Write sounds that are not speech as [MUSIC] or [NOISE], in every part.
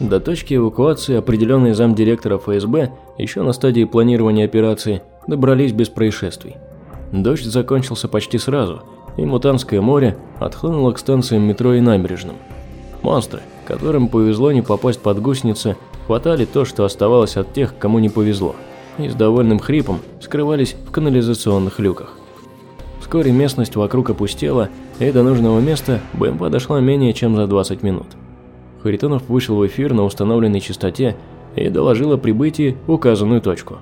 До точки эвакуации, определенной замдиректора ФСБ, еще на стадии планирования операции, добрались без происшествий. Дождь закончился почти сразу, и Мутанское море отхлынуло к станциям метро и набережным. Монстры, которым повезло не попасть под гусеницы, хватали то, что оставалось от тех, кому не повезло, и с довольным хрипом скрывались в канализационных люках. Вскоре местность вокруг опустела, и до нужного места БМП дошла менее чем за 20 минут. Харитонов вышел в эфир на установленной частоте и доложил о прибытии указанную точку.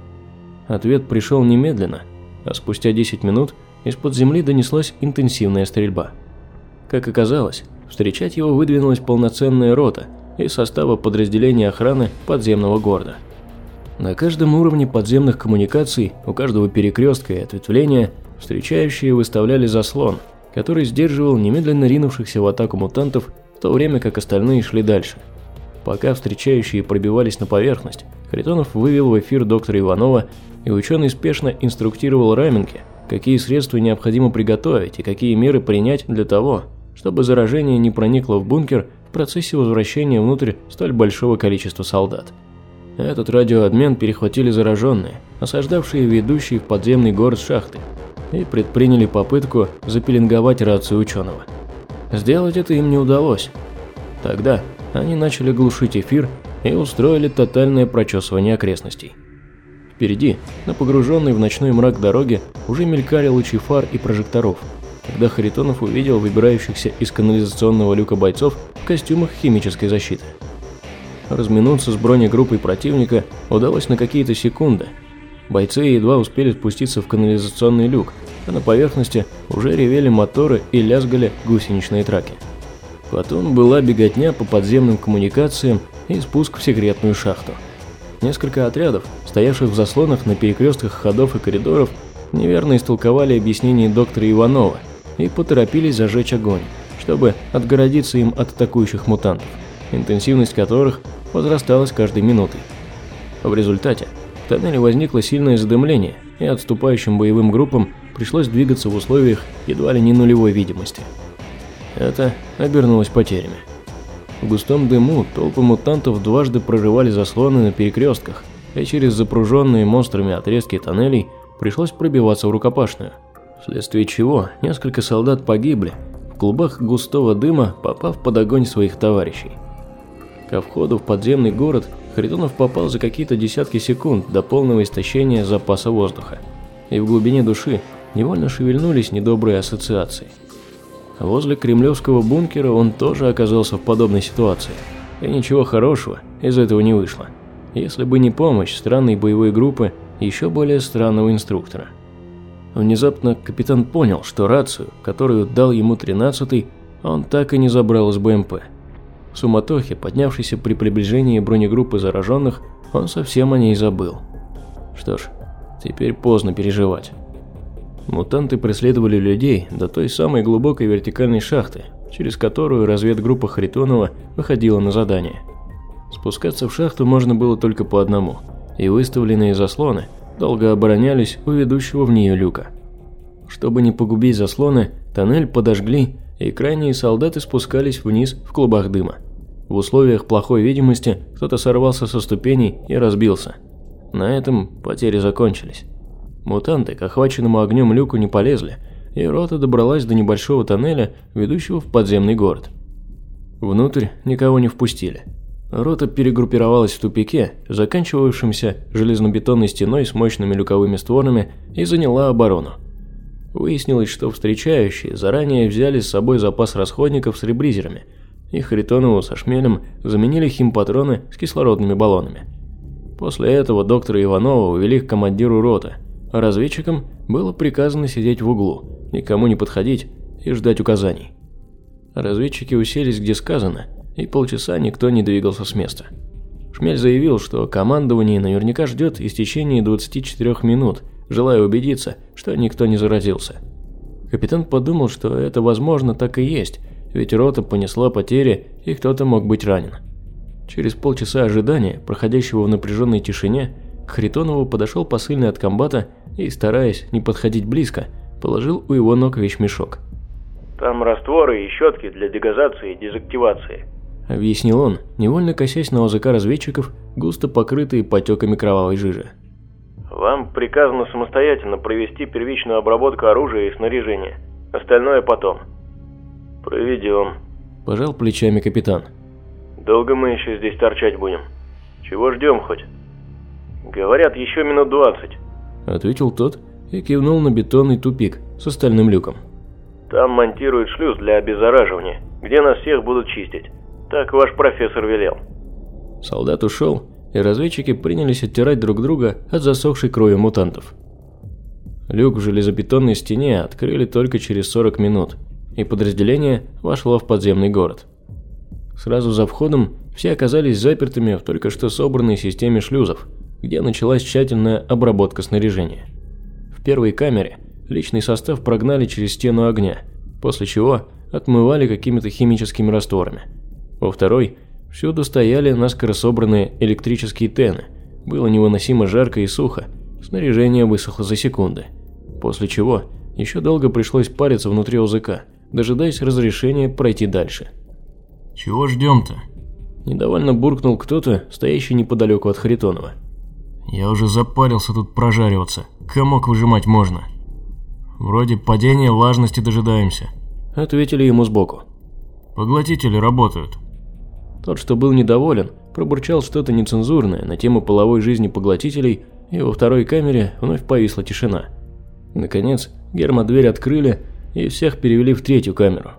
Ответ пришел немедленно, а спустя 10 минут из-под земли донеслась интенсивная стрельба. Как оказалось, встречать его выдвинулась полноценная рота из состава подразделения охраны подземного города. На каждом уровне подземных коммуникаций, у каждого перекрестка и ответвления, встречающие выставляли заслон, который сдерживал немедленно ринувшихся в атаку мутантов в то время как остальные шли дальше. Пока встречающие пробивались на поверхность, Харитонов вывел в эфир доктора Иванова, и ученый спешно инструктировал Раменке, какие средства необходимо приготовить и какие меры принять для того, чтобы заражение не проникло в бункер в процессе возвращения внутрь столь большого количества солдат. Этот радиообмен перехватили зараженные, осаждавшие ведущие в подземный город шахты, и предприняли попытку запеленговать рацию ученого. Сделать это им не удалось. Тогда они начали глушить эфир и устроили тотальное прочесывание окрестностей. Впереди, на погруженной в ночной мрак дороге, уже мелькали лучи фар и прожекторов, когда Харитонов увидел выбирающихся из канализационного люка бойцов в костюмах химической защиты. Разминуться с бронегруппой противника удалось на какие-то секунды. Бойцы едва успели спуститься в канализационный люк, а на поверхности уже ревели моторы и лязгали гусеничные траки. Потом была беготня по подземным коммуникациям и спуск в секретную шахту. Несколько отрядов, стоявших в заслонах на перекрестках ходов и коридоров, неверно истолковали объяснение доктора Иванова и поторопились зажечь огонь, чтобы отгородиться им от атакующих мутантов, интенсивность которых возрастала с каждой минутой. В результате в тоннеле возникло сильное задымление, и отступающим боевым группам пришлось двигаться в условиях едва ли не нулевой видимости. Это обернулось потерями. В густом дыму толпы мутантов дважды прорывали заслоны на перекрестках, и через запруженные монстрами отрезки тоннелей пришлось пробиваться в рукопашную, вследствие чего несколько солдат погибли, в клубах густого дыма попав под огонь своих товарищей. Ко входу в подземный город Харитонов попал за какие-то десятки секунд до полного истощения запаса воздуха, и в глубине души невольно шевельнулись недобрые ассоциации. Возле кремлевского бункера он тоже оказался в подобной ситуации, и ничего хорошего из этого не вышло, если бы не помощь странной боевой группы еще более странного инструктора. Внезапно капитан понял, что рацию, которую дал ему 13-й, он так и не забрал из БМП. В суматохе, поднявшейся при приближении бронегруппы зараженных, он совсем о ней забыл. Что ж, теперь поздно переживать. Мутанты преследовали людей до той самой глубокой вертикальной шахты, через которую разведгруппа Харитонова выходила на задание. Спускаться в шахту можно было только по одному, и выставленные заслоны долго оборонялись у ведущего в нее люка. Чтобы не погубить заслоны, тоннель подожгли, и крайние солдаты спускались вниз в клубах дыма. В условиях плохой видимости кто-то сорвался со ступеней и разбился. На этом потери закончились. Мутанты к охваченному огнем люку не полезли, и рота добралась до небольшого тоннеля, ведущего в подземный город. Внутрь никого не впустили. Рота перегруппировалась в тупике, заканчивавшемся железнобетонной стеной с мощными люковыми створами, и заняла оборону. Выяснилось, что встречающие заранее взяли с собой запас расходников с ребризерами – и Харитонову со шмелем заменили химпатроны с кислородными баллонами. После этого доктора Иванова увели к командиру роты, а разведчикам было приказано сидеть в углу, никому не подходить и ждать указаний. Разведчики уселись где сказано, и полчаса никто не двигался с места. Шмель заявил, что командование наверняка ждет истечения 24 минут, желая убедиться, что никто не заразился. Капитан подумал, что это возможно так и есть, ведь рота понесла потери и кто-то мог быть ранен. Через полчаса ожидания, проходящего в напряженной тишине, к Хритонову подошел посыльный от комбата и, стараясь не подходить близко, положил у его ног вещмешок. «Там растворы и щетки для дегазации и дезактивации. – объяснил он, невольно косясь на ОЗК разведчиков, густо покрытые потеками кровавой жижи. «Вам приказано самостоятельно провести первичную обработку оружия и снаряжения. Остальное потом». «Проведем», – пожал плечами капитан. «Долго мы еще здесь торчать будем? Чего ждем хоть?» «Говорят, еще минут двадцать», – ответил тот и кивнул на бетонный тупик с остальным люком. «Там монтируют шлюз для обеззараживания, где нас всех будут чистить. Так ваш профессор велел». Солдат ушел, и разведчики принялись оттирать друг друга от засохшей крови мутантов. Люк в железобетонной стене открыли только через 40 минут, и подразделение вошло в подземный город. Сразу за входом все оказались запертыми в только что собранной системе шлюзов, где началась тщательная обработка снаряжения. В первой камере личный состав прогнали через стену огня, после чего отмывали какими-то химическими растворами – во второй всюду стояли наскоро собранные электрические тены. Было невыносимо жарко и сухо, снаряжение высохло за секунды. После чего еще долго пришлось париться внутри ОЗК, дожидаясь разрешения пройти дальше. «Чего ждем-то?» Недовольно буркнул кто-то, стоящий неподалеку от Харитонова. «Я уже запарился тут прожариваться. Комок выжимать можно». «Вроде падения влажности дожидаемся», — ответили ему сбоку. «Поглотители работают. Тот, что был недоволен, пробурчал что-то нецензурное на тему половой жизни поглотителей, и во второй камере вновь повисла тишина. Наконец, гермодверь открыли и всех перевели в третью камеру.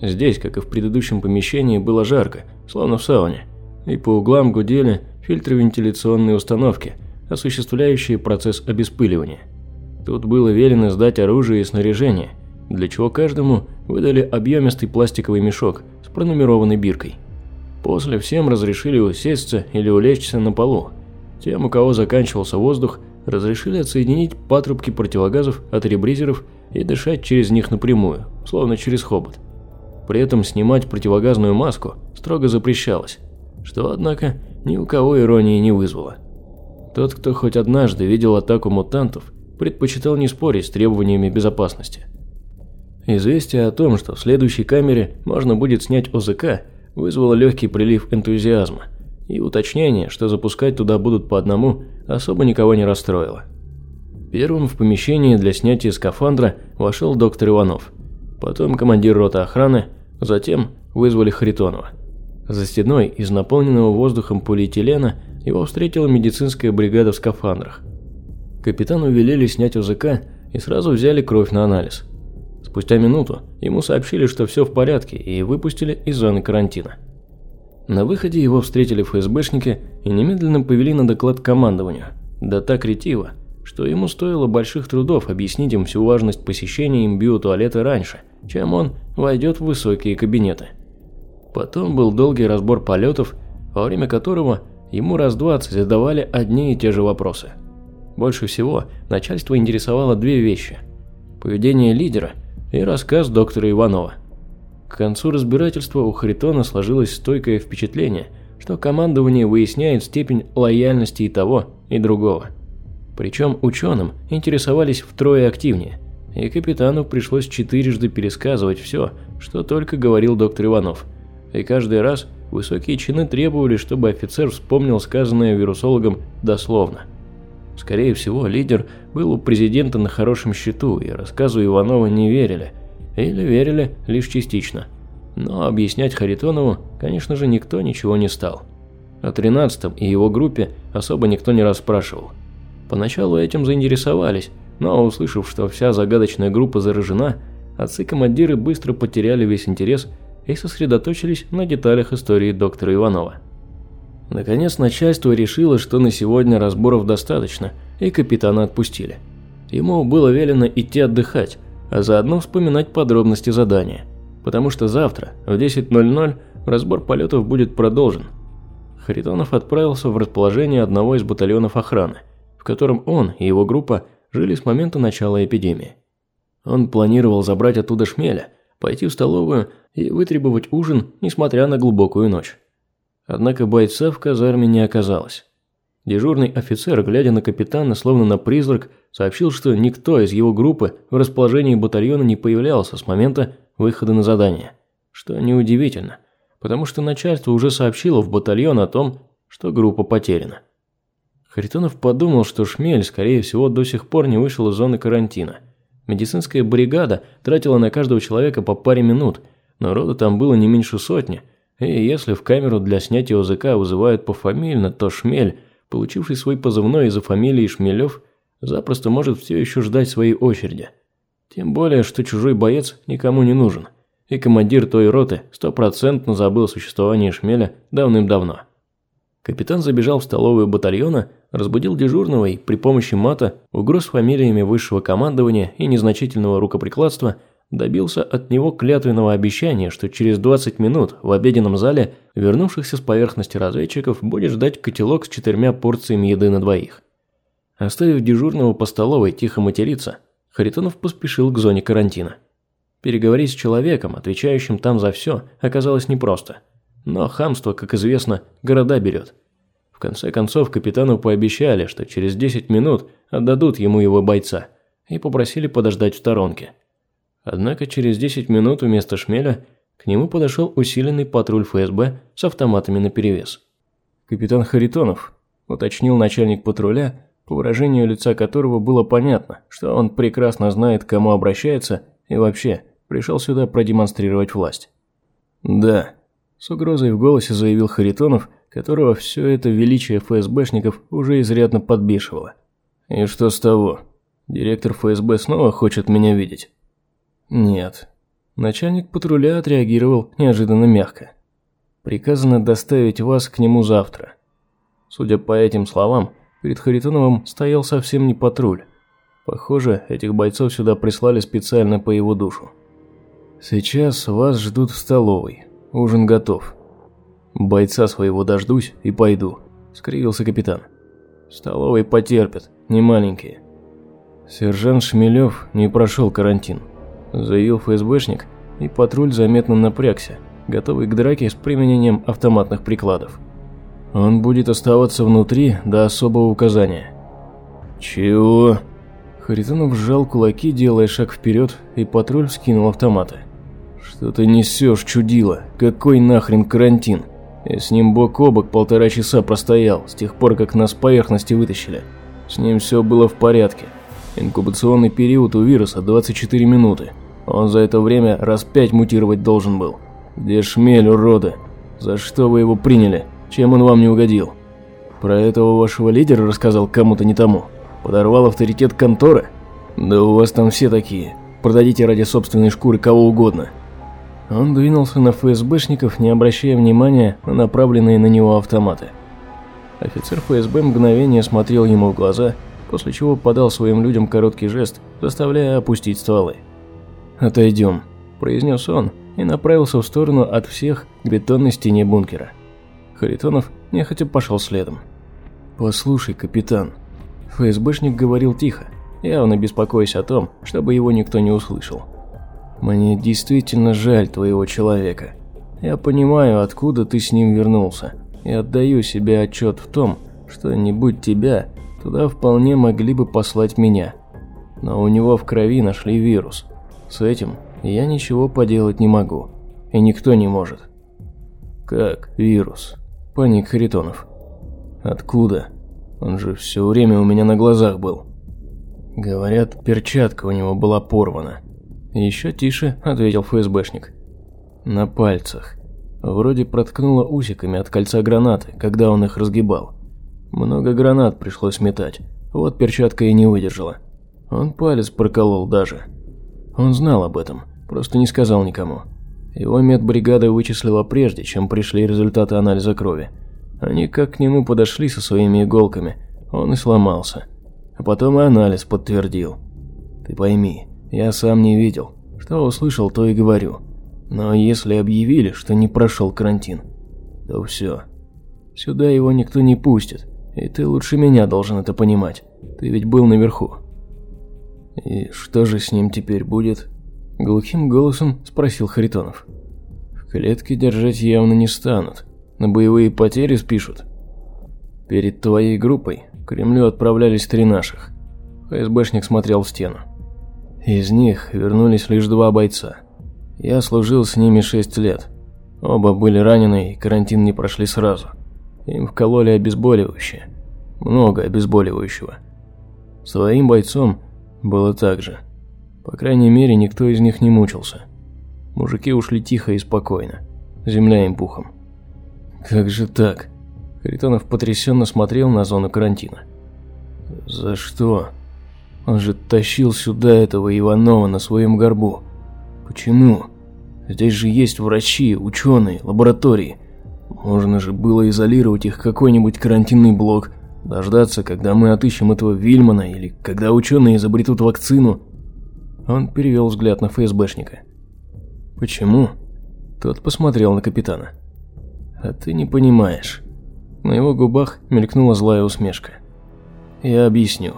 Здесь, как и в предыдущем помещении, было жарко, словно в сауне, и по углам гудели фильтры вентиляционной установки, осуществляющие процесс обеспыливания. Тут было велено сдать оружие и снаряжение, для чего каждому выдали объемистый пластиковый мешок с пронумерованной биркой. После всем разрешили усесться или улечься на полу. Тем, у кого заканчивался воздух, разрешили отсоединить патрубки противогазов от ребризеров и дышать через них напрямую, словно через хобот. При этом снимать противогазную маску строго запрещалось, что, однако, ни у кого иронии не вызвало. Тот, кто хоть однажды видел атаку мутантов, предпочитал не спорить с требованиями безопасности. Известие о том, что в следующей камере можно будет снять ОЗК, вызвало легкий прилив энтузиазма, и уточнение, что запускать туда будут по одному, особо никого не расстроило. Первым в помещение для снятия скафандра вошел доктор Иванов, потом командир роты охраны, затем вызвали Харитонова. За стеной из наполненного воздухом полиэтилена его встретила медицинская бригада в скафандрах. Капитану велели снять УЗК и сразу взяли кровь на анализ – Спустя минуту ему сообщили, что все в порядке, и выпустили из зоны карантина. На выходе его встретили ФСБшники и немедленно повели на доклад командованию. Да так ретиво, что ему стоило больших трудов объяснить им всю важность посещения им биотуалета раньше, чем он войдет в высокие кабинеты. Потом был долгий разбор полетов, во время которого ему раз двадцать задавали одни и те же вопросы. Больше всего начальство интересовало две вещи – поведение лидера – и рассказ доктора Иванова. К концу разбирательства у Харитона сложилось стойкое впечатление, что командование выясняет степень лояльности и того, и другого. Причем ученым интересовались втрое активнее, и капитану пришлось четырежды пересказывать все, что только говорил доктор Иванов. И каждый раз высокие чины требовали, чтобы офицер вспомнил сказанное вирусологом дословно. Скорее всего, лидер был у президента на хорошем счету, и рассказу Иванова не верили. Или верили лишь частично. Но объяснять Харитонову, конечно же, никто ничего не стал. О тринадцатом и его группе особо никто не расспрашивал. Поначалу этим заинтересовались, но услышав, что вся загадочная группа заражена, отцы-командиры быстро потеряли весь интерес и сосредоточились на деталях истории доктора Иванова. Наконец начальство решило, что на сегодня разборов достаточно, и капитана отпустили. Ему было велено идти отдыхать, а заодно вспоминать подробности задания, потому что завтра в 10.00 разбор полетов будет продолжен. Харитонов отправился в расположение одного из батальонов охраны, в котором он и его группа жили с момента начала эпидемии. Он планировал забрать оттуда шмеля, пойти в столовую и вытребовать ужин, несмотря на глубокую ночь. Однако бойца в казарме не оказалось. Дежурный офицер, глядя на капитана, словно на призрак, сообщил, что никто из его группы в расположении батальона не появлялся с момента выхода на задание. Что неудивительно, потому что начальство уже сообщило в батальон о том, что группа потеряна. Харитонов подумал, что Шмель, скорее всего, до сих пор не вышел из зоны карантина. Медицинская бригада тратила на каждого человека по паре минут, но рода там было не меньше сотни, и если в камеру для снятия ОЗК вызывают пофамильно, то Шмель, получивший свой позывной из-за фамилии Шмелев, запросто может все еще ждать своей очереди. Тем более, что чужой боец никому не нужен – и командир той роты стопроцентно забыл о существовании шмеля давным-давно. Капитан забежал в столовую батальона, разбудил дежурного и при помощи мата, угроз фамилиями высшего командования и незначительного рукоприкладства добился от него клятвенного обещания, что через 20 минут в обеденном зале вернувшихся с поверхности разведчиков будет ждать котелок с четырьмя порциями еды на двоих. Оставив дежурного по столовой тихо материться, Харитонов поспешил к зоне карантина. Переговорить с человеком, отвечающим там за все, оказалось непросто. Но хамство, как известно, города берет. В конце концов, капитану пообещали, что через 10 минут отдадут ему его бойца, и попросили подождать в сторонке. Однако через 10 минут вместо шмеля к нему подошел усиленный патруль ФСБ с автоматами наперевес. «Капитан Харитонов», – уточнил начальник патруля, по выражению лица которого было понятно, что он прекрасно знает, к кому обращается и вообще – Пришел сюда продемонстрировать власть. Да, с угрозой в голосе заявил Харитонов, которого все это величие ФСБшников уже изрядно подбешивало. И что с того? Директор ФСБ снова хочет меня видеть? Нет. Начальник патруля отреагировал неожиданно мягко. Приказано доставить вас к нему завтра. Судя по этим словам, перед Харитоновым стоял совсем не патруль. Похоже, этих бойцов сюда прислали специально по его душу. Сейчас вас ждут в столовой. Ужин готов. Бойца своего дождусь и пойду, скривился капитан. Столовой потерпят, не маленькие. Сержант Шмелев не прошел карантин. Заявил ФСБшник, и патруль заметно напрягся, готовый к драке с применением автоматных прикладов. Он будет оставаться внутри до особого указания. Чего? Харитонов сжал кулаки, делая шаг вперед, и патруль вскинул автоматы. «Что ты несешь, чудило? Какой нахрен карантин? Я с ним бок о бок полтора часа простоял, с тех пор, как нас с поверхности вытащили. С ним все было в порядке. Инкубационный период у вируса 24 минуты. Он за это время раз пять мутировать должен был. Где шмель, уроды? За что вы его приняли? Чем он вам не угодил? Про этого вашего лидера рассказал кому-то не тому? Подорвал авторитет конторы? Да у вас там все такие. Продадите ради собственной шкуры кого угодно. Он двинулся на ФСБшников, не обращая внимания на направленные на него автоматы. Офицер ФСБ мгновение смотрел ему в глаза, после чего подал своим людям короткий жест, заставляя опустить стволы. «Отойдем», – произнес он и направился в сторону от всех к бетонной стене бункера. Харитонов нехотя пошел следом. «Послушай, капитан», – ФСБшник говорил тихо, явно беспокоясь о том, чтобы его никто не услышал. Мне действительно жаль твоего человека. Я понимаю, откуда ты с ним вернулся, и отдаю себе отчет в том, что не будь тебя, туда вполне могли бы послать меня. Но у него в крови нашли вирус. С этим я ничего поделать не могу, и никто не может. Как вирус? Паник Харитонов. Откуда? Он же все время у меня на глазах был. Говорят, перчатка у него была порвана. «Еще тише», – ответил ФСБшник. «На пальцах. Вроде проткнуло усиками от кольца гранаты, когда он их разгибал. Много гранат пришлось метать, вот перчатка и не выдержала. Он палец проколол даже. Он знал об этом, просто не сказал никому. Его медбригада вычислила прежде, чем пришли результаты анализа крови. Они как к нему подошли со своими иголками, он и сломался. А потом и анализ подтвердил. Ты пойми, я сам не видел. Что услышал, то и говорю. Но если объявили, что не прошел карантин, то все. Сюда его никто не пустит. И ты лучше меня должен это понимать. Ты ведь был наверху. И что же с ним теперь будет? Глухим голосом спросил Харитонов. В клетке держать явно не станут. На боевые потери спишут. Перед твоей группой к Кремлю отправлялись три наших. ФСБшник смотрел в стену. Из них вернулись лишь два бойца. Я служил с ними шесть лет. Оба были ранены и карантин не прошли сразу. Им вкололи обезболивающее. Много обезболивающего. Своим бойцом было так же. По крайней мере, никто из них не мучился. Мужики ушли тихо и спокойно. Земля им пухом. Как же так? Харитонов потрясенно смотрел на зону карантина. За что? Он же тащил сюда этого Иванова на своем горбу. Почему? Здесь же есть врачи, ученые, лаборатории. Можно же было изолировать их какой-нибудь карантинный блок, дождаться, когда мы отыщем этого Вильмана или когда ученые изобретут вакцину. Он перевел взгляд на ФСБшника. Почему? Тот посмотрел на капитана. А ты не понимаешь. На его губах мелькнула злая усмешка. Я объясню.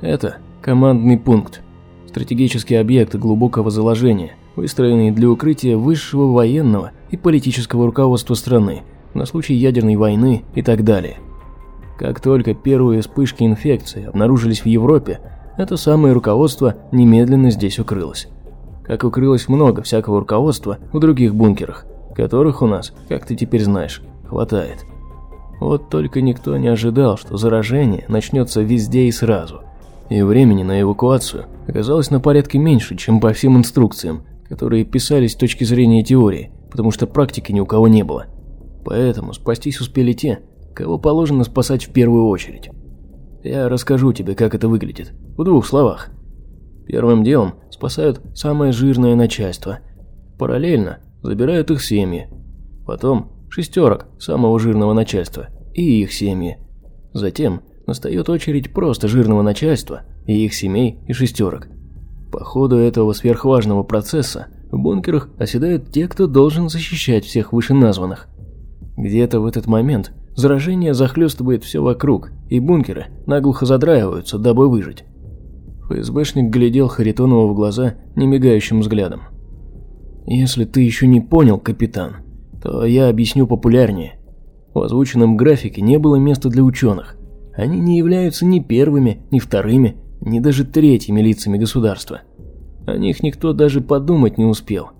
Это командный пункт. Стратегический объект глубокого заложения – выстроенные для укрытия высшего военного и политического руководства страны на случай ядерной войны и так далее. Как только первые вспышки инфекции обнаружились в Европе, это самое руководство немедленно здесь укрылось. Как укрылось много всякого руководства в других бункерах, которых у нас, как ты теперь знаешь, хватает. Вот только никто не ожидал, что заражение начнется везде и сразу. И времени на эвакуацию оказалось на порядке меньше, чем по всем инструкциям, которые писались с точки зрения теории, потому что практики ни у кого не было. Поэтому спастись успели те, кого положено спасать в первую очередь. Я расскажу тебе, как это выглядит, в двух словах. Первым делом спасают самое жирное начальство. Параллельно забирают их семьи. Потом шестерок самого жирного начальства и их семьи. Затем настает очередь просто жирного начальства и их семей и шестерок. По ходу этого сверхважного процесса в бункерах оседают те, кто должен защищать всех вышеназванных. Где-то в этот момент заражение захлестывает все вокруг, и бункеры наглухо задраиваются, дабы выжить. ФСБшник глядел Харитонову в глаза немигающим взглядом. «Если ты еще не понял, капитан, то я объясню популярнее. В озвученном графике не было места для ученых. Они не являются ни первыми, ни вторыми, ни даже третьими лицами государства. О них никто даже подумать не успел.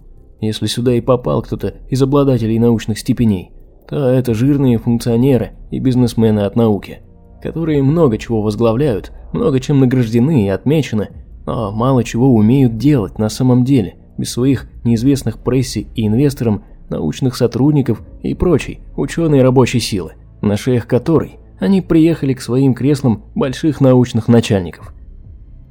Если сюда и попал кто-то из обладателей научных степеней, то это жирные функционеры и бизнесмены от науки, которые много чего возглавляют, много чем награждены и отмечены, но мало чего умеют делать на самом деле, без своих неизвестных прессе и инвесторам научных сотрудников и прочей ученой рабочей силы, на шеях которой они приехали к своим креслам больших научных начальников.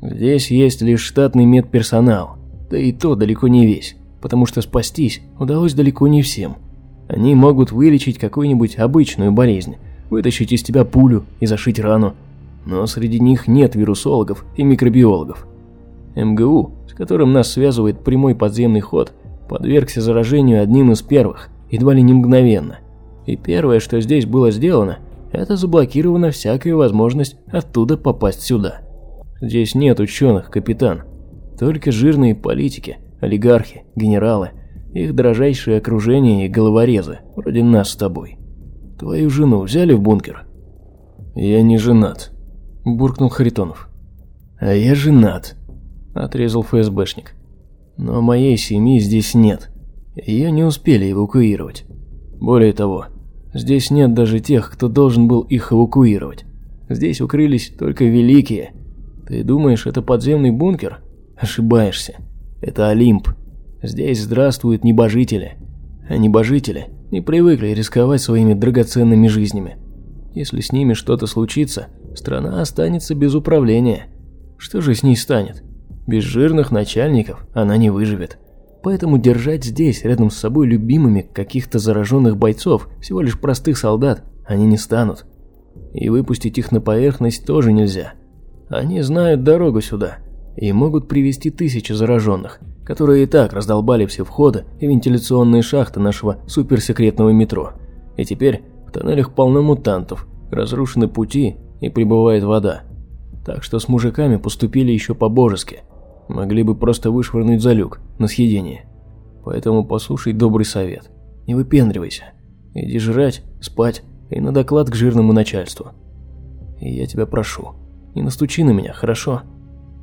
Здесь есть лишь штатный медперсонал, да и то далеко не весь, потому что спастись удалось далеко не всем. Они могут вылечить какую-нибудь обычную болезнь, вытащить из тебя пулю и зашить рану, но среди них нет вирусологов и микробиологов. МГУ, с которым нас связывает прямой подземный ход, подвергся заражению одним из первых, едва ли не мгновенно. И первое, что здесь было сделано, это заблокирована всякая возможность оттуда попасть сюда. Здесь нет ученых, капитан. Только жирные политики, олигархи, генералы, их дрожайшее окружение и головорезы, вроде нас с тобой. Твою жену взяли в бункер? Я не женат, буркнул Харитонов. А я женат, отрезал ФСБшник. Но моей семьи здесь нет. Ее не успели эвакуировать. Более того, здесь нет даже тех, кто должен был их эвакуировать. Здесь укрылись только великие – ты думаешь, это подземный бункер? Ошибаешься. Это Олимп. Здесь здравствуют небожители. А небожители не привыкли рисковать своими драгоценными жизнями. Если с ними что-то случится, страна останется без управления. Что же с ней станет? Без жирных начальников она не выживет. Поэтому держать здесь, рядом с собой любимыми каких-то зараженных бойцов, всего лишь простых солдат, они не станут. И выпустить их на поверхность тоже нельзя – они знают дорогу сюда и могут привести тысячи зараженных, которые и так раздолбали все входы и вентиляционные шахты нашего суперсекретного метро. И теперь в тоннелях полно мутантов, разрушены пути и прибывает вода. Так что с мужиками поступили еще по-божески. Могли бы просто вышвырнуть за люк на съедение. Поэтому послушай добрый совет. Не выпендривайся. Иди жрать, спать и на доклад к жирному начальству. И я тебя прошу, не настучи на меня, хорошо?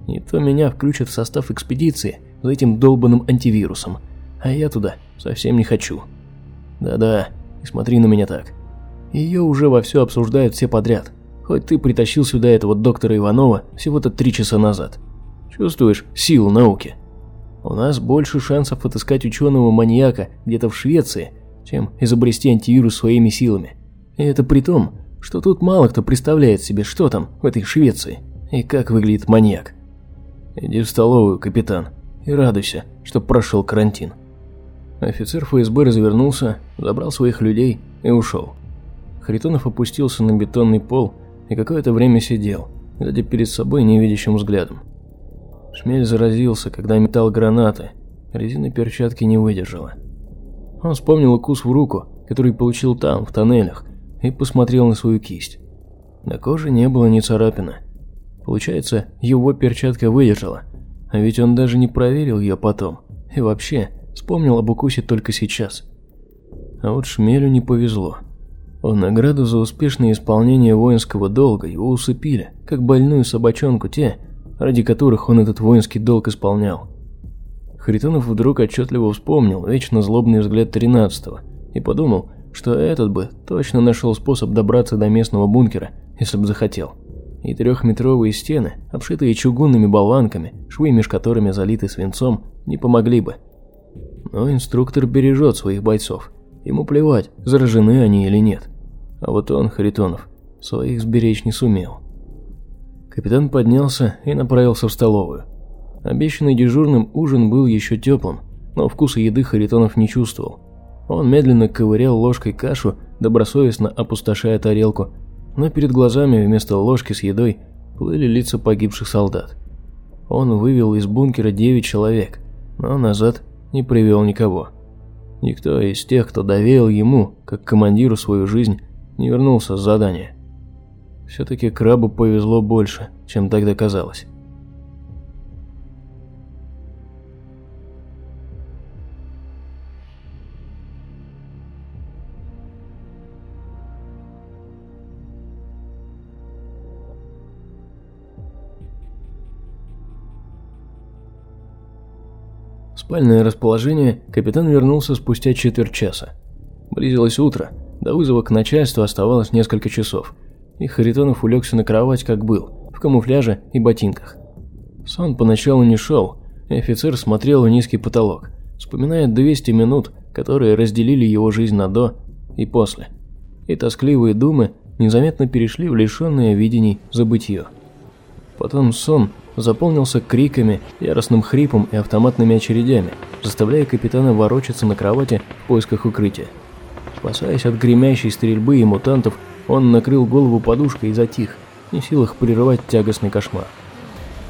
Не то меня включат в состав экспедиции за этим долбанным антивирусом, а я туда совсем не хочу. Да-да, и смотри на меня так. Ее уже вовсю обсуждают все подряд. Хоть ты притащил сюда этого доктора Иванова всего-то три часа назад. Чувствуешь силу науки? У нас больше шансов отыскать ученого-маньяка где-то в Швеции, чем изобрести антивирус своими силами. И это при том, что тут мало кто представляет себе, что там в этой Швеции и как выглядит маньяк. Иди в столовую, капитан, и радуйся, что прошел карантин. Офицер ФСБ развернулся, забрал своих людей и ушел. Харитонов опустился на бетонный пол и какое-то время сидел, глядя перед собой невидящим взглядом. Шмель заразился, когда метал гранаты, резина перчатки не выдержала. Он вспомнил укус в руку, который получил там, в тоннелях, и посмотрел на свою кисть. На коже не было ни царапины. Получается, его перчатка выдержала, а ведь он даже не проверил ее потом. И вообще, вспомнил об укусе только сейчас. А вот Шмелю не повезло. В награду за успешное исполнение воинского долга его усыпили, как больную собачонку те, ради которых он этот воинский долг исполнял. Харитонов вдруг отчетливо вспомнил вечно злобный взгляд тринадцатого и подумал, что этот бы точно нашел способ добраться до местного бункера, если бы захотел. И трехметровые стены, обшитые чугунными болванками, швы меж которыми залиты свинцом, не помогли бы. Но инструктор бережет своих бойцов. Ему плевать, заражены они или нет. А вот он, Харитонов, своих сберечь не сумел. Капитан поднялся и направился в столовую. Обещанный дежурным ужин был еще теплым, но вкуса еды Харитонов не чувствовал. Он медленно ковырял ложкой кашу, добросовестно опустошая тарелку, но перед глазами вместо ложки с едой плыли лица погибших солдат. Он вывел из бункера девять человек, но назад не привел никого. Никто из тех, кто доверил ему, как командиру свою жизнь, не вернулся с задания. Все-таки крабу повезло больше, чем тогда казалось. спальное расположение капитан вернулся спустя четверть часа. Близилось утро, до вызова к начальству оставалось несколько часов, и Харитонов улегся на кровать, как был, в камуфляже и ботинках. Сон поначалу не шел, и офицер смотрел в низкий потолок, вспоминая 200 минут, которые разделили его жизнь на «до» и «после». И тоскливые думы незаметно перешли в лишенное видений забытье. Потом сон заполнился криками, яростным хрипом и автоматными очередями, заставляя капитана ворочаться на кровати в поисках укрытия. Спасаясь от гремящей стрельбы и мутантов, он накрыл голову подушкой и затих, не в силах прерывать тягостный кошмар.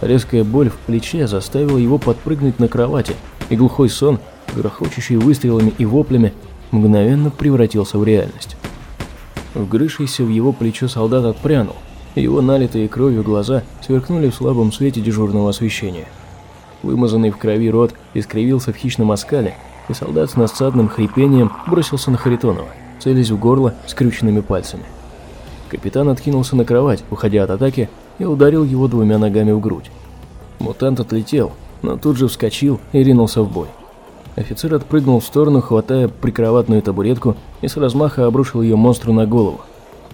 Резкая боль в плече заставила его подпрыгнуть на кровати, и глухой сон, грохочущий выстрелами и воплями, мгновенно превратился в реальность. Вгрызшийся в его плечо солдат отпрянул – его налитые кровью глаза сверкнули в слабом свете дежурного освещения. Вымазанный в крови рот искривился в хищном оскале, и солдат с насадным хрипением бросился на Харитонова, целясь в горло скрюченными пальцами. Капитан откинулся на кровать, уходя от атаки, и ударил его двумя ногами в грудь. Мутант отлетел, но тут же вскочил и ринулся в бой. Офицер отпрыгнул в сторону, хватая прикроватную табуретку и с размаха обрушил ее монстру на голову.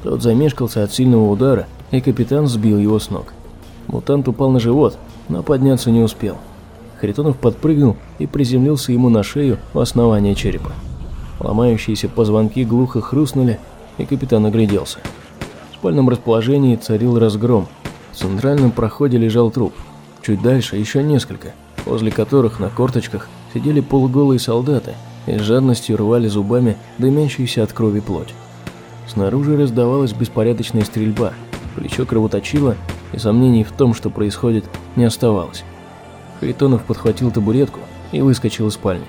Тот замешкался от сильного удара и капитан сбил его с ног. Мутант упал на живот, но подняться не успел. Харитонов подпрыгнул и приземлился ему на шею у основания черепа. Ломающиеся позвонки глухо хрустнули, и капитан огляделся. В спальном расположении царил разгром. В центральном проходе лежал труп. Чуть дальше еще несколько, возле которых на корточках сидели полуголые солдаты и с жадностью рвали зубами дымящуюся от крови плоть. Снаружи раздавалась беспорядочная стрельба – Плечо кровоточило, и сомнений в том, что происходит, не оставалось. Харитонов подхватил табуретку и выскочил из спальни.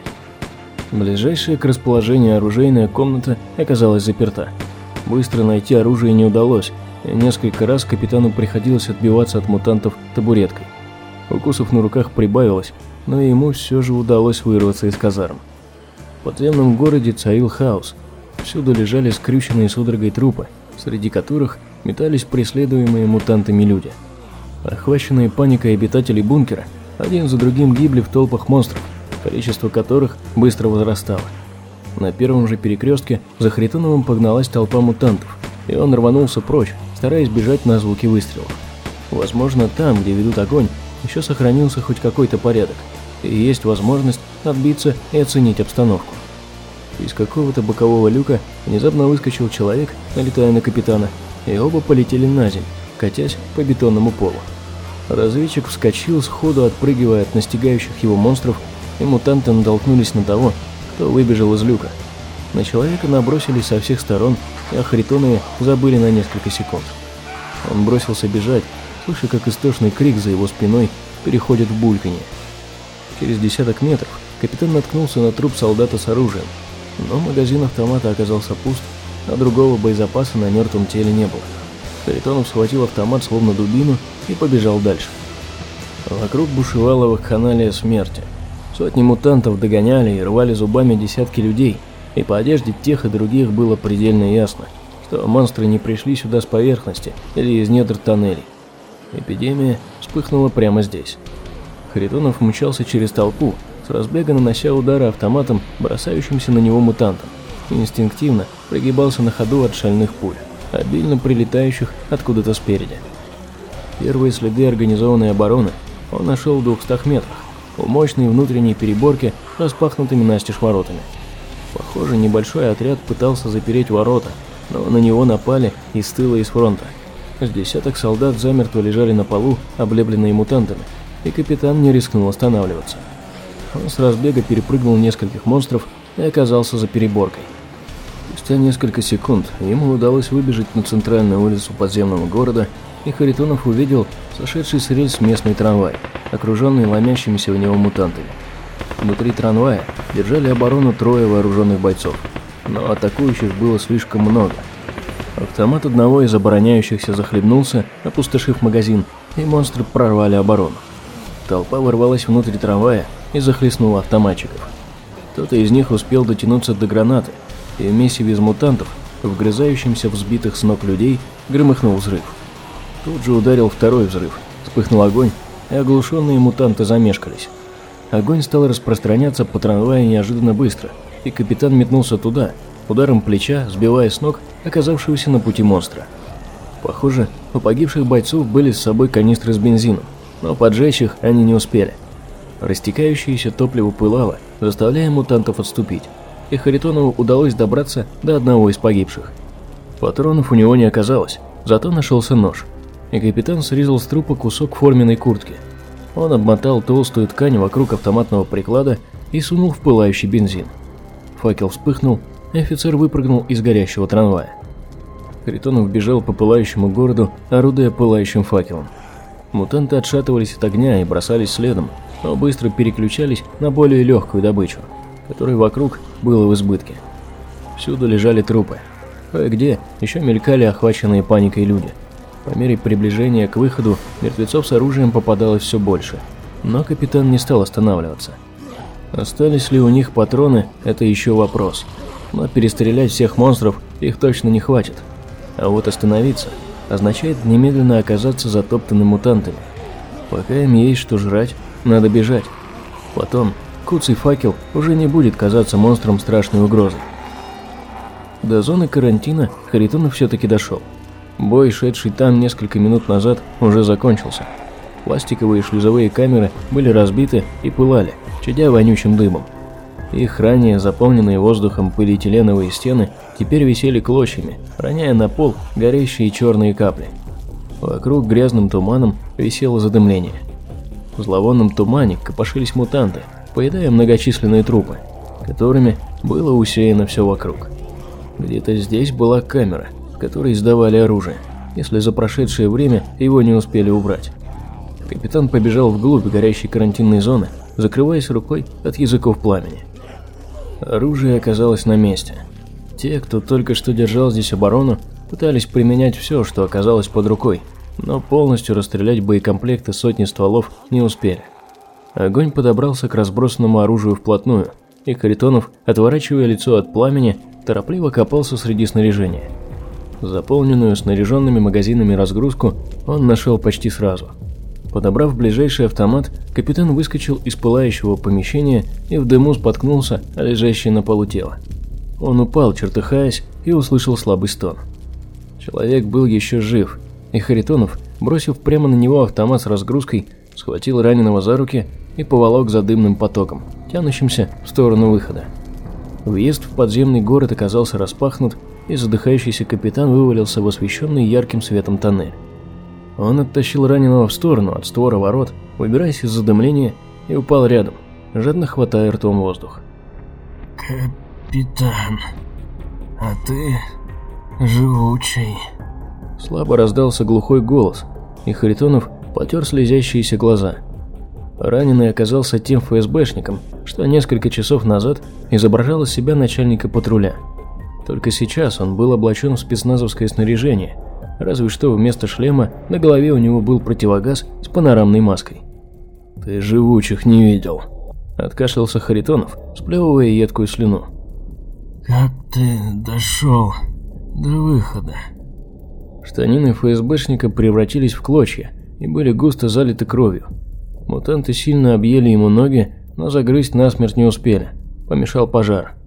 Ближайшая к расположению оружейная комната оказалась заперта. Быстро найти оружие не удалось, несколько раз капитану приходилось отбиваться от мутантов табуреткой. Укусов на руках прибавилось, но ему все же удалось вырваться из казарм. В подземном городе царил хаос. Всюду лежали скрюченные судорогой трупы, среди которых метались преследуемые мутантами люди. Охваченные паникой обитатели бункера один за другим гибли в толпах монстров, количество которых быстро возрастало. На первом же перекрестке за Харитоновым погналась толпа мутантов, и он рванулся прочь, стараясь бежать на звуки выстрелов. Возможно, там, где ведут огонь, еще сохранился хоть какой-то порядок, и есть возможность отбиться и оценить обстановку. Из какого-то бокового люка внезапно выскочил человек, налетая на капитана, и оба полетели на землю, катясь по бетонному полу. Разведчик вскочил, сходу отпрыгивая от настигающих его монстров, и мутанты натолкнулись на того, кто выбежал из люка. На человека набросились со всех сторон, и охритоновые забыли на несколько секунд. Он бросился бежать, слыша, как истошный крик за его спиной переходит в бульканье. Через десяток метров капитан наткнулся на труп солдата с оружием, но магазин автомата оказался пуст, а другого боезапаса на мертвом теле не было. Харитонов схватил автомат словно дубину и побежал дальше. Вокруг бушевала вакханалия смерти. Сотни мутантов догоняли и рвали зубами десятки людей, и по одежде тех и других было предельно ясно, что монстры не пришли сюда с поверхности или из недр тоннелей. Эпидемия вспыхнула прямо здесь. Харитонов мчался через толпу, с разбега нанося удары автоматом, бросающимся на него мутантам, и инстинктивно пригибался на ходу от шальных пуль, обильно прилетающих откуда-то спереди. Первые следы организованной обороны он нашел в двухстах метрах, у мощной внутренней переборки распахнутыми настежь воротами. Похоже, небольшой отряд пытался запереть ворота, но на него напали из тыла и с фронта. С десяток солдат замертво лежали на полу, облепленные мутантами, и капитан не рискнул останавливаться. Он с разбега перепрыгнул нескольких монстров и оказался за переборкой. Спустя несколько секунд ему удалось выбежать на центральную улицу подземного города, и Харитонов увидел сошедший с рельс местный трамвай, окруженный ломящимися в него мутантами. Внутри трамвая держали оборону трое вооруженных бойцов, но атакующих было слишком много. Автомат одного из обороняющихся захлебнулся, опустошив магазин, и монстры прорвали оборону. Толпа ворвалась внутрь трамвая и захлестнула автоматчиков. Кто-то из них успел дотянуться до гранаты, и в месиве из мутантов, вгрызающимся в сбитых с ног людей, громыхнул взрыв. Тут же ударил второй взрыв, вспыхнул огонь, и оглушенные мутанты замешкались. Огонь стал распространяться по трамваю неожиданно быстро, и капитан метнулся туда, ударом плеча, сбивая с ног оказавшегося на пути монстра. Похоже, у погибших бойцов были с собой канистры с бензином, но поджечь их они не успели. Растекающееся топливо пылало, заставляя мутантов отступить, и Харитонову удалось добраться до одного из погибших. Патронов у него не оказалось, зато нашелся нож, и капитан срезал с трупа кусок форменной куртки. Он обмотал толстую ткань вокруг автоматного приклада и сунул в пылающий бензин. Факел вспыхнул, и офицер выпрыгнул из горящего трамвая. Харитонов бежал по пылающему городу, орудуя пылающим факелом. Мутанты отшатывались от огня и бросались следом, но быстро переключались на более легкую добычу, которой вокруг было в избытке. Всюду лежали трупы. Кое-где еще мелькали охваченные паникой люди. По мере приближения к выходу мертвецов с оружием попадалось все больше, но капитан не стал останавливаться. Остались ли у них патроны – это еще вопрос. Но перестрелять всех монстров их точно не хватит. А вот остановиться – означает немедленно оказаться затоптанным мутантами. Пока им есть что жрать, надо бежать. Потом куцый факел уже не будет казаться монстром страшной угрозой. До зоны карантина Харитонов все-таки дошел. Бой, шедший там несколько минут назад, уже закончился. Пластиковые шлюзовые камеры были разбиты и пылали, чадя вонючим дымом. Их ранее заполненные воздухом полиэтиленовые стены теперь висели клочьями, роняя на пол горящие черные капли. Вокруг грязным туманом висело задымление. В зловонном тумане копошились мутанты, поедая многочисленные трупы, которыми было усеяно все вокруг. Где-то здесь была камера, в которой сдавали оружие, если за прошедшее время его не успели убрать. Капитан побежал вглубь горящей карантинной зоны, закрываясь рукой от языков пламени. Оружие оказалось на месте. Те, кто только что держал здесь оборону, пытались применять все, что оказалось под рукой, но полностью расстрелять боекомплекты сотни стволов не успели. Огонь подобрался к разбросанному оружию вплотную, и Харитонов, отворачивая лицо от пламени, торопливо копался среди снаряжения. Заполненную снаряженными магазинами разгрузку он нашел почти сразу – Подобрав ближайший автомат, капитан выскочил из пылающего помещения и в дыму споткнулся о лежащее на полу тело. Он упал, чертыхаясь, и услышал слабый стон. Человек был еще жив, и Харитонов, бросив прямо на него автомат с разгрузкой, схватил раненого за руки и поволок за дымным потоком, тянущимся в сторону выхода. Въезд в подземный город оказался распахнут, и задыхающийся капитан вывалился в освещенный ярким светом тоннель. Он оттащил раненого в сторону от створа ворот, выбираясь из задымления, и упал рядом, жадно хватая ртом воздух. «Капитан, а ты живучий». Слабо раздался глухой голос, и Харитонов потер слезящиеся глаза. Раненый оказался тем ФСБшником, что несколько часов назад изображал из себя начальника патруля. Только сейчас он был облачен в спецназовское снаряжение, разве что вместо шлема на голове у него был противогаз с панорамной маской. «Ты живучих не видел», – откашлялся Харитонов, сплевывая едкую слюну. «Как ты дошел до выхода?» Штанины ФСБшника превратились в клочья и были густо залиты кровью. Мутанты сильно объели ему ноги, но загрызть насмерть не успели. Помешал пожар.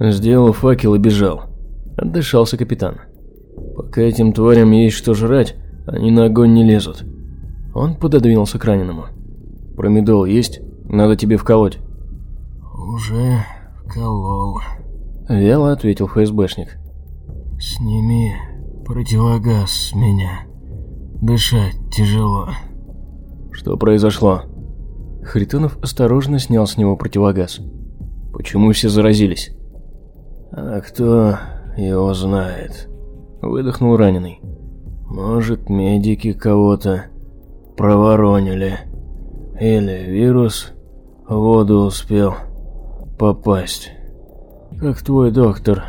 Сделал факел и бежал. Отдышался капитан. Пока этим тварям есть что жрать, они на огонь не лезут. Он пододвинулся к раненому. «Промедол есть? Надо тебе вколоть». «Уже вколол», – вяло ответил ФСБшник. «Сними противогаз с меня. Дышать тяжело». «Что произошло?» Харитонов осторожно снял с него противогаз. «Почему все заразились?» «А кто его знает?» Выдохнул раненый. «Может, медики кого-то проворонили. Или вирус в воду успел попасть. Как твой доктор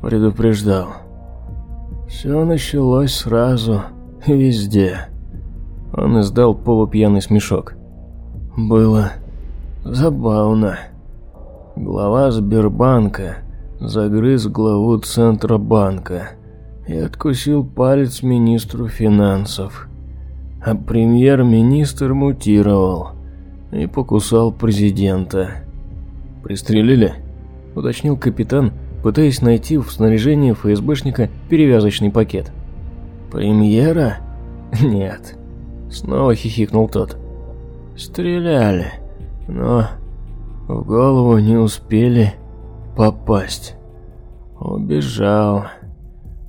предупреждал. Все началось сразу везде». Он издал полупьяный смешок. Было забавно. Глава Сбербанка загрыз главу Центробанка и откусил палец министру финансов. А премьер-министр мутировал и покусал президента. «Пристрелили?» – уточнил капитан, пытаясь найти в снаряжении ФСБшника перевязочный пакет. «Премьера? [LAUGHS] Нет». Снова хихикнул тот. Стреляли, но в голову не успели попасть. Убежал.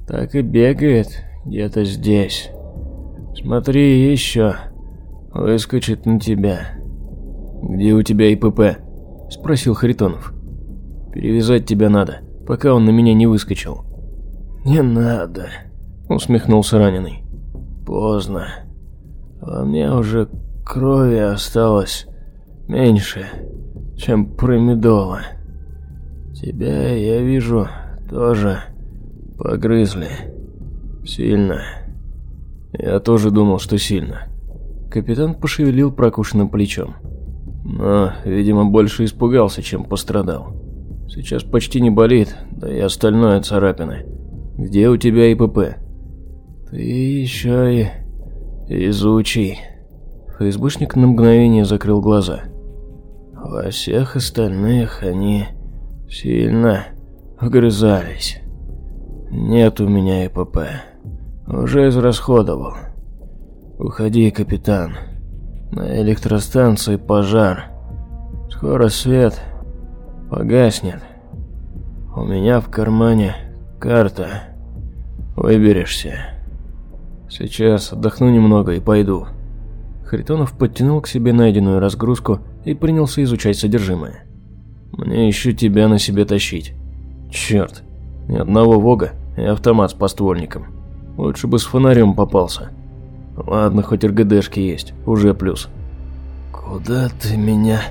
Так и бегает где-то здесь. Смотри еще, выскочит на тебя. «Где у тебя ИПП?» – спросил Харитонов. «Перевязать тебя надо, пока он на меня не выскочил». «Не надо», – усмехнулся раненый. «Поздно. Во мне уже крови осталось меньше, чем промедола. Тебя, я вижу, тоже погрызли. Сильно. Я тоже думал, что сильно. Капитан пошевелил прокушенным плечом. Но, видимо, больше испугался, чем пострадал. Сейчас почти не болит, да и остальное царапины. Где у тебя ИПП? Ты еще и изучи. ФСБшник на мгновение закрыл глаза. Во всех остальных они сильно вгрызались. Нет у меня ИПП. Уже израсходовал. Уходи, капитан. На электростанции пожар. Скоро свет погаснет. У меня в кармане карта. Выберешься. Сейчас отдохну немного и пойду. Харитонов подтянул к себе найденную разгрузку и принялся изучать содержимое. «Мне еще тебя на себе тащить. Черт, ни одного вога и автомат с поствольником. Лучше бы с фонарем попался. Ладно, хоть РГДшки есть, уже плюс». «Куда ты меня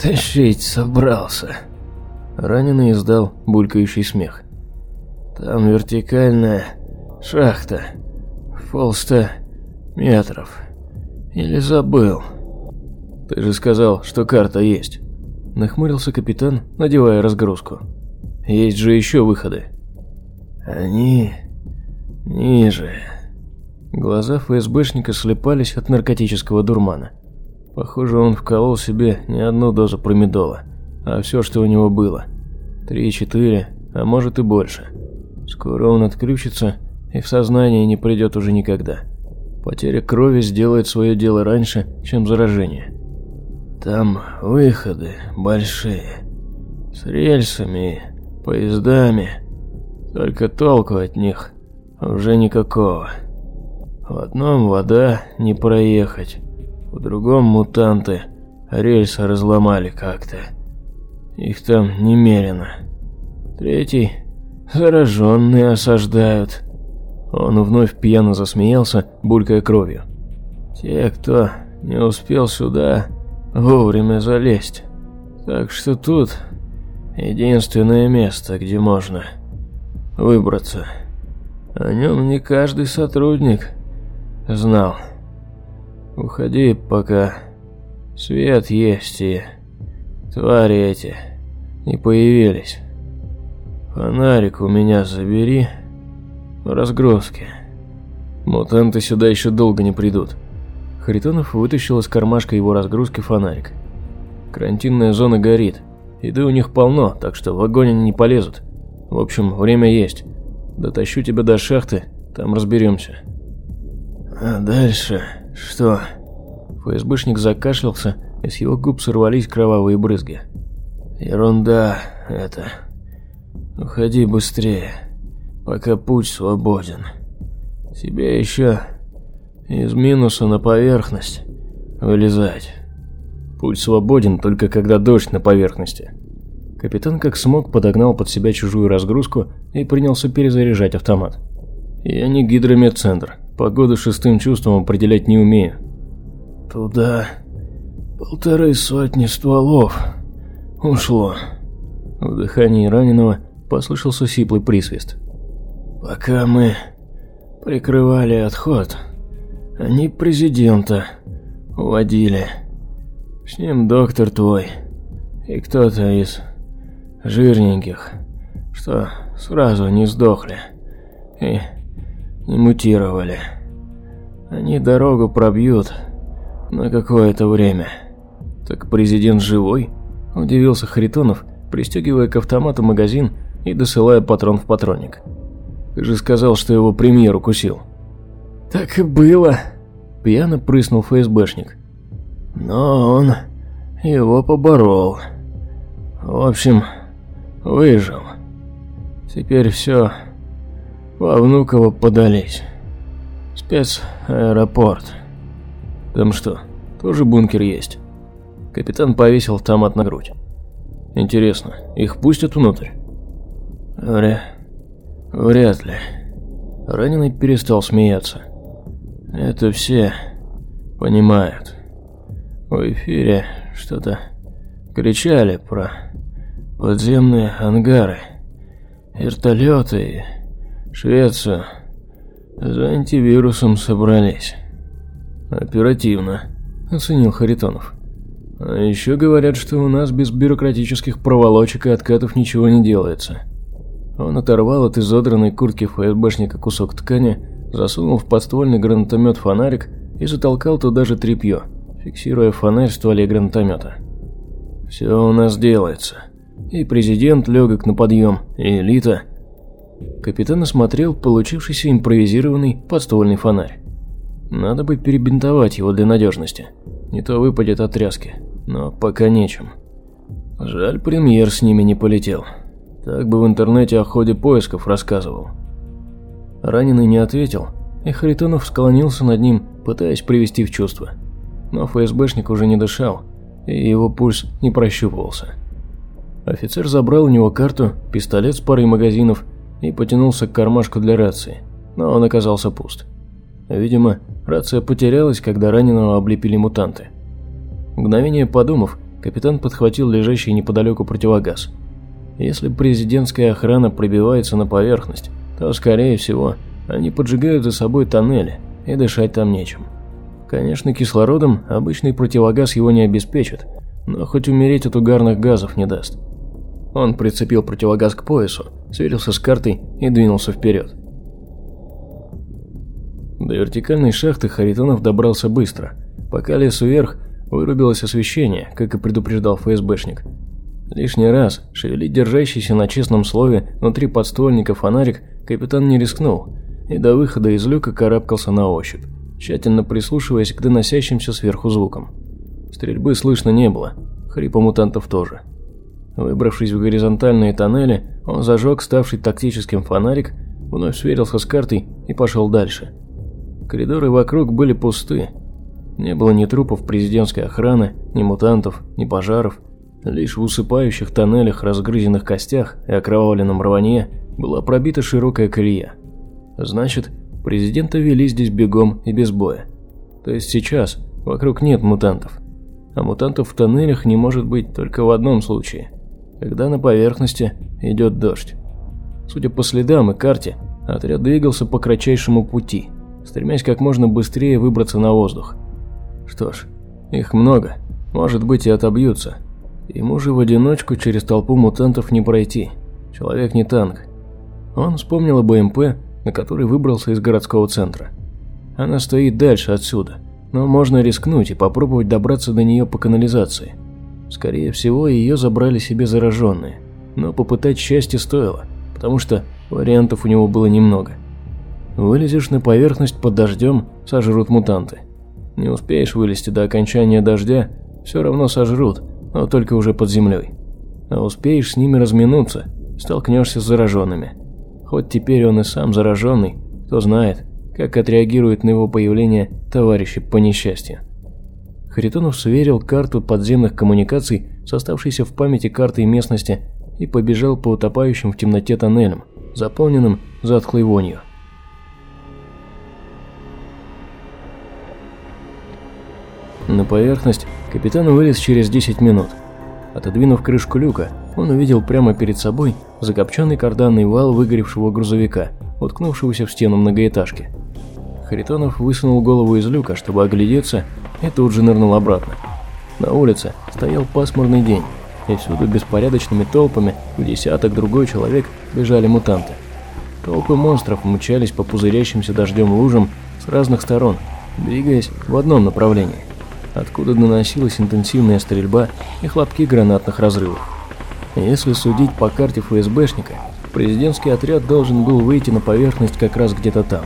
тащить собрался?» Раненый издал булькающий смех. «Там вертикальная шахта, в полста метров». Или забыл? Ты же сказал, что карта есть. Нахмурился капитан, надевая разгрузку. Есть же еще выходы. Они ниже. Глаза ФСБшника слепались от наркотического дурмана. Похоже, он вколол себе не одну дозу промедола, а все, что у него было. Три-четыре, а может и больше. Скоро он отключится и в сознание не придет уже никогда. Потеря крови сделает свое дело раньше, чем заражение. Там выходы большие, с рельсами поездами, только толку от них уже никакого. В одном вода не проехать, в другом мутанты рельсы разломали как-то. Их там немерено. Третий зараженные осаждают. Он вновь пьяно засмеялся, булькая кровью. Те, кто не успел сюда вовремя залезть. Так что тут единственное место, где можно выбраться. О нем не каждый сотрудник знал. Уходи, пока свет есть и твари эти не появились. Фонарик у меня забери в разгрузке. Мутанты сюда еще долго не придут. Харитонов вытащил из кармашка его разгрузки фонарик. Карантинная зона горит. Еды у них полно, так что в огонь они не полезут. В общем, время есть. Дотащу тебя до шахты, там разберемся. А дальше что? ФСБшник закашлялся, и с его губ сорвались кровавые брызги. Ерунда это. Уходи быстрее, пока путь свободен. Тебе еще из минуса на поверхность вылезать. Путь свободен только когда дождь на поверхности. Капитан как смог подогнал под себя чужую разгрузку и принялся перезаряжать автомат. Я не гидромедцентр, погоду шестым чувством определять не умею. Туда полторы сотни стволов ушло. В дыхании раненого послышался сиплый присвист. Пока мы прикрывали отход, они президента уводили. С ним доктор твой и кто-то из жирненьких, что сразу не сдохли и не мутировали. Они дорогу пробьют на какое-то время. Так президент живой? Удивился Харитонов, пристегивая к автомату магазин и досылая патрон в патронник. Ты же сказал, что его премьер укусил. Так и было. Пьяно прыснул ФСБшник. Но он его поборол. В общем, Выжил. Теперь все во Внуково подались. Спецаэропорт. Там что, тоже бункер есть? Капитан повесил автомат на грудь. Интересно, их пустят внутрь? Вря... Вряд ли. Раненый перестал смеяться. Это все понимают. В эфире что-то кричали про подземные ангары, вертолеты и Швецию за антивирусом собрались. Оперативно, оценил Харитонов. А еще говорят, что у нас без бюрократических проволочек и откатов ничего не делается. Он оторвал от изодранной куртки ФСБшника кусок ткани, засунул в подствольный гранатомет фонарик и затолкал туда же тряпье, фиксируя фонарь в стволе гранатомета. «Все у нас делается», и президент легок на подъем, и элита. Капитан осмотрел получившийся импровизированный подствольный фонарь. Надо бы перебинтовать его для надежности, не то выпадет от тряски, но пока нечем. Жаль, премьер с ними не полетел. Так бы в интернете о ходе поисков рассказывал. Раненый не ответил, и Харитонов склонился над ним, пытаясь привести в чувство. Но ФСБшник уже не дышал, и его пульс не прощупывался. Офицер забрал у него карту, пистолет с парой магазинов и потянулся к кармашку для рации, но он оказался пуст. Видимо, рация потерялась, когда раненого облепили мутанты. Мгновение подумав, капитан подхватил лежащий неподалеку противогаз. Если президентская охрана пробивается на поверхность, то, скорее всего, они поджигают за собой тоннели, и дышать там нечем. Конечно, кислородом обычный противогаз его не обеспечит, но хоть умереть от угарных газов не даст. Он прицепил противогаз к поясу, сверился с картой и двинулся вперед. До вертикальной шахты Харитонов добрался быстро. Пока лес вверх, вырубилось освещение, как и предупреждал ФСБшник. Лишний раз шевелить держащийся на честном слове внутри подствольника фонарик капитан не рискнул и до выхода из люка карабкался на ощупь, тщательно прислушиваясь к доносящимся сверху звукам. Стрельбы слышно не было, хрипа мутантов тоже. Выбравшись в горизонтальные тоннели, он зажег ставший тактическим фонарик, вновь сверился с картой и пошел дальше. Коридоры вокруг были пусты. Не было ни трупов президентской охраны, ни мутантов, ни пожаров. Лишь в усыпающих тоннелях, разгрызенных костях и окровавленном рване была пробита широкая колея. Значит, президента вели здесь бегом и без боя. То есть сейчас вокруг нет мутантов. А мутантов в тоннелях не может быть только в одном случае – когда на поверхности идет дождь. Судя по следам и карте, отряд двигался по кратчайшему пути, стремясь как можно быстрее выбраться на воздух. Что ж, их много, может быть и отобьются. Ему же в одиночку через толпу мутантов не пройти. Человек не танк. Он вспомнил об БМП, на который выбрался из городского центра. Она стоит дальше отсюда, но можно рискнуть и попробовать добраться до нее по канализации. Скорее всего, ее забрали себе зараженные, но попытать счастье стоило, потому что вариантов у него было немного. Вылезешь на поверхность под дождем, сожрут мутанты. Не успеешь вылезти до окончания дождя, все равно сожрут, но только уже под землей. А успеешь с ними разминуться, столкнешься с зараженными. Хоть теперь он и сам зараженный, кто знает, как отреагирует на его появление товарищи по несчастью. Харитонов сверил карту подземных коммуникаций с оставшейся в памяти картой местности и побежал по утопающим в темноте тоннелям, заполненным затхлой вонью. На поверхность капитан вылез через 10 минут. Отодвинув крышку люка, он увидел прямо перед собой закопченный карданный вал выгоревшего грузовика, уткнувшегося в стену многоэтажки. Харитонов высунул голову из люка, чтобы оглядеться и тут же нырнул обратно. На улице стоял пасмурный день, и всюду беспорядочными толпами в десяток другой человек бежали мутанты. Толпы монстров мчались по пузырящимся дождем лужам с разных сторон, двигаясь в одном направлении, откуда доносилась интенсивная стрельба и хлопки гранатных разрывов. Если судить по карте ФСБшника, президентский отряд должен был выйти на поверхность как раз где-то там.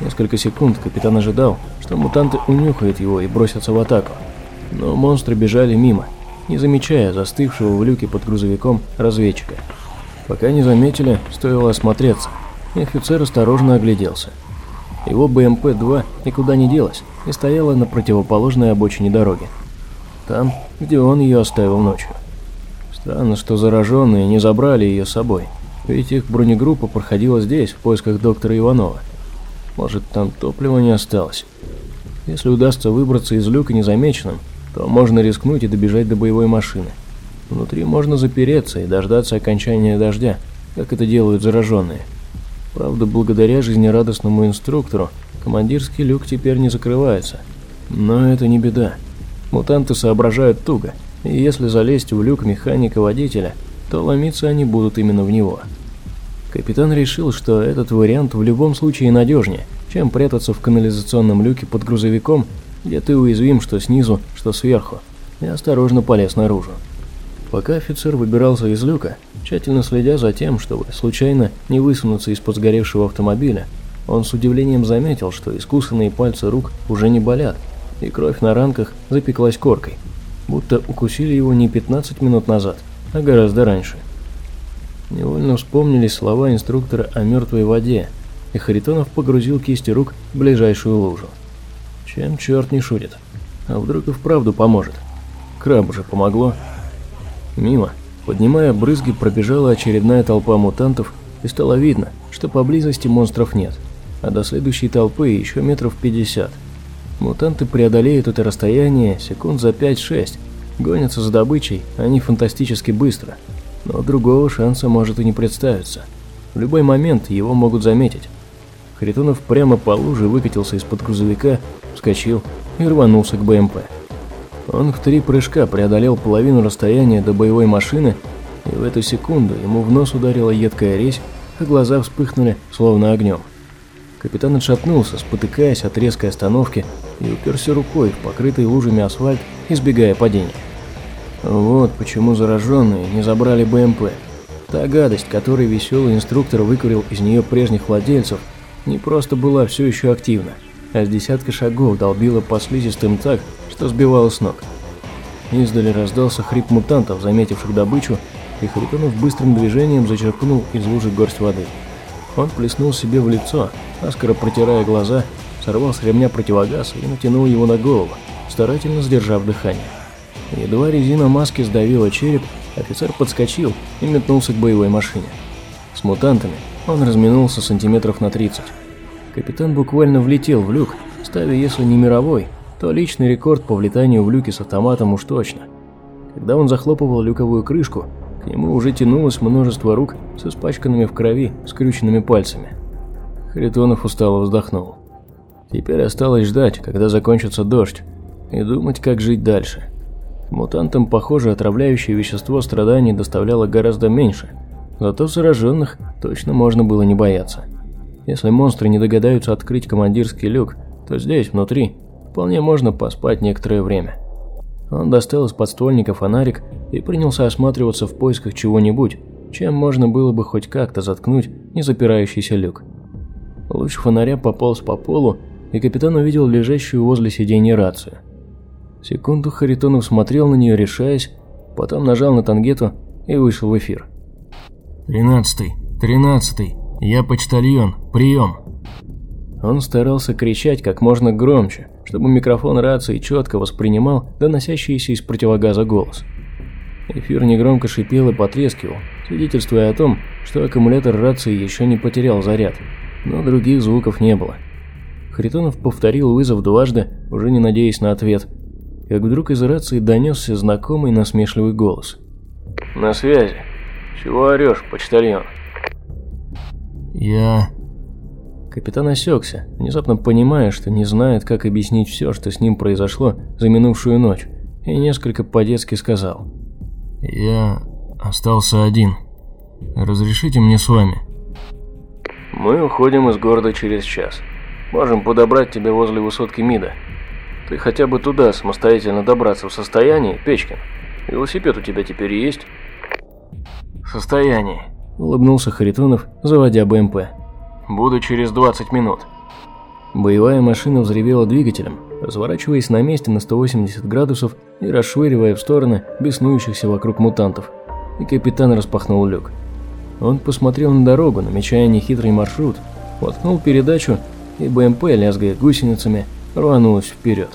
Несколько секунд капитан ожидал, что мутанты унюхают его и бросятся в атаку. Но монстры бежали мимо, не замечая застывшего в люке под грузовиком разведчика. Пока не заметили, стоило осмотреться, и офицер осторожно огляделся. Его БМП-2 никуда не делась и стояла на противоположной обочине дороги. Там, где он ее оставил ночью. Странно, что зараженные не забрали ее с собой, ведь их бронегруппа проходила здесь в поисках доктора Иванова. Может, там топлива не осталось. Если удастся выбраться из люка незамеченным, то можно рискнуть и добежать до боевой машины. Внутри можно запереться и дождаться окончания дождя, как это делают зараженные. Правда, благодаря жизнерадостному инструктору, командирский люк теперь не закрывается. Но это не беда. Мутанты соображают туго, и если залезть в люк механика-водителя, то ломиться они будут именно в него. Капитан решил, что этот вариант в любом случае надежнее – чем прятаться в канализационном люке под грузовиком, где ты уязвим что снизу, что сверху, и осторожно полез наружу. Пока офицер выбирался из люка, тщательно следя за тем, чтобы случайно не высунуться из-под сгоревшего автомобиля, он с удивлением заметил, что искусанные пальцы рук уже не болят, и кровь на ранках запеклась коркой, будто укусили его не 15 минут назад, а гораздо раньше. Невольно вспомнились слова инструктора о мертвой воде, и Харитонов погрузил кисти рук в ближайшую лужу. Чем черт не шутит? А вдруг и вправду поможет? Крабу же помогло. Мимо, поднимая брызги, пробежала очередная толпа мутантов, и стало видно, что поблизости монстров нет, а до следующей толпы еще метров 50. Мутанты преодолеют это расстояние секунд за 5-6, гонятся за добычей, они фантастически быстро, но другого шанса может и не представиться. В любой момент его могут заметить. Харитонов прямо по луже выкатился из-под грузовика, вскочил и рванулся к БМП. Он в три прыжка преодолел половину расстояния до боевой машины, и в эту секунду ему в нос ударила едкая резь, а глаза вспыхнули, словно огнем. Капитан отшатнулся, спотыкаясь от резкой остановки, и уперся рукой в покрытый лужами асфальт, избегая падения. Вот почему зараженные не забрали БМП. Та гадость, которой веселый инструктор выкурил из нее прежних владельцев, не просто была все еще активна, а с десятка шагов долбила по слизистым так, что сбивала с ног. Издали раздался хрип мутантов, заметивших добычу, и Харитонов быстрым движением зачерпнул из лужи горсть воды. Он плеснул себе в лицо, наскоро протирая глаза, сорвал с ремня противогаз и натянул его на голову, старательно сдержав дыхание. Едва резина маски сдавила череп, офицер подскочил и метнулся к боевой машине. С мутантами он разминулся сантиметров на 30. Капитан буквально влетел в люк, ставя, если не мировой, то личный рекорд по влетанию в люки с автоматом уж точно. Когда он захлопывал люковую крышку, к нему уже тянулось множество рук с испачканными в крови, скрюченными пальцами. Харитонов устало вздохнул. Теперь осталось ждать, когда закончится дождь, и думать, как жить дальше. Мутантам, похоже, отравляющее вещество страданий доставляло гораздо меньше, зато зараженных точно можно было не бояться. Если монстры не догадаются открыть командирский люк, то здесь, внутри, вполне можно поспать некоторое время. Он достал из подствольника фонарик и принялся осматриваться в поисках чего-нибудь, чем можно было бы хоть как-то заткнуть незапирающийся люк. Луч фонаря пополз по полу, и капитан увидел лежащую возле сиденья рацию. Секунду Харитонов смотрел на нее, решаясь, потом нажал на тангету и вышел в эфир. «Тринадцатый, тринадцатый, я почтальон, прием!» Он старался кричать как можно громче, чтобы микрофон рации четко воспринимал доносящийся из противогаза голос. Эфир негромко шипел и потрескивал, свидетельствуя о том, что аккумулятор рации еще не потерял заряд, но других звуков не было. Харитонов повторил вызов дважды, уже не надеясь на ответ, как вдруг из рации донесся знакомый насмешливый голос. «На связи. Чего орешь, почтальон?» «Я...» Капитан осекся, внезапно понимая, что не знает, как объяснить все, что с ним произошло за минувшую ночь, и несколько по-детски сказал. «Я остался один. Разрешите мне с вами?» «Мы уходим из города через час. Можем подобрать тебя возле высотки МИДа. Ты хотя бы туда самостоятельно добраться в состоянии, Печкин? Велосипед у тебя теперь есть?» «В состоянии», – улыбнулся Харитонов, заводя БМП. «Буду через 20 минут». Боевая машина взревела двигателем, разворачиваясь на месте на 180 градусов и расшвыривая в стороны беснующихся вокруг мутантов. И капитан распахнул люк. Он посмотрел на дорогу, намечая нехитрый маршрут, воткнул передачу, и БМП, лязгая гусеницами, рванулась вперед.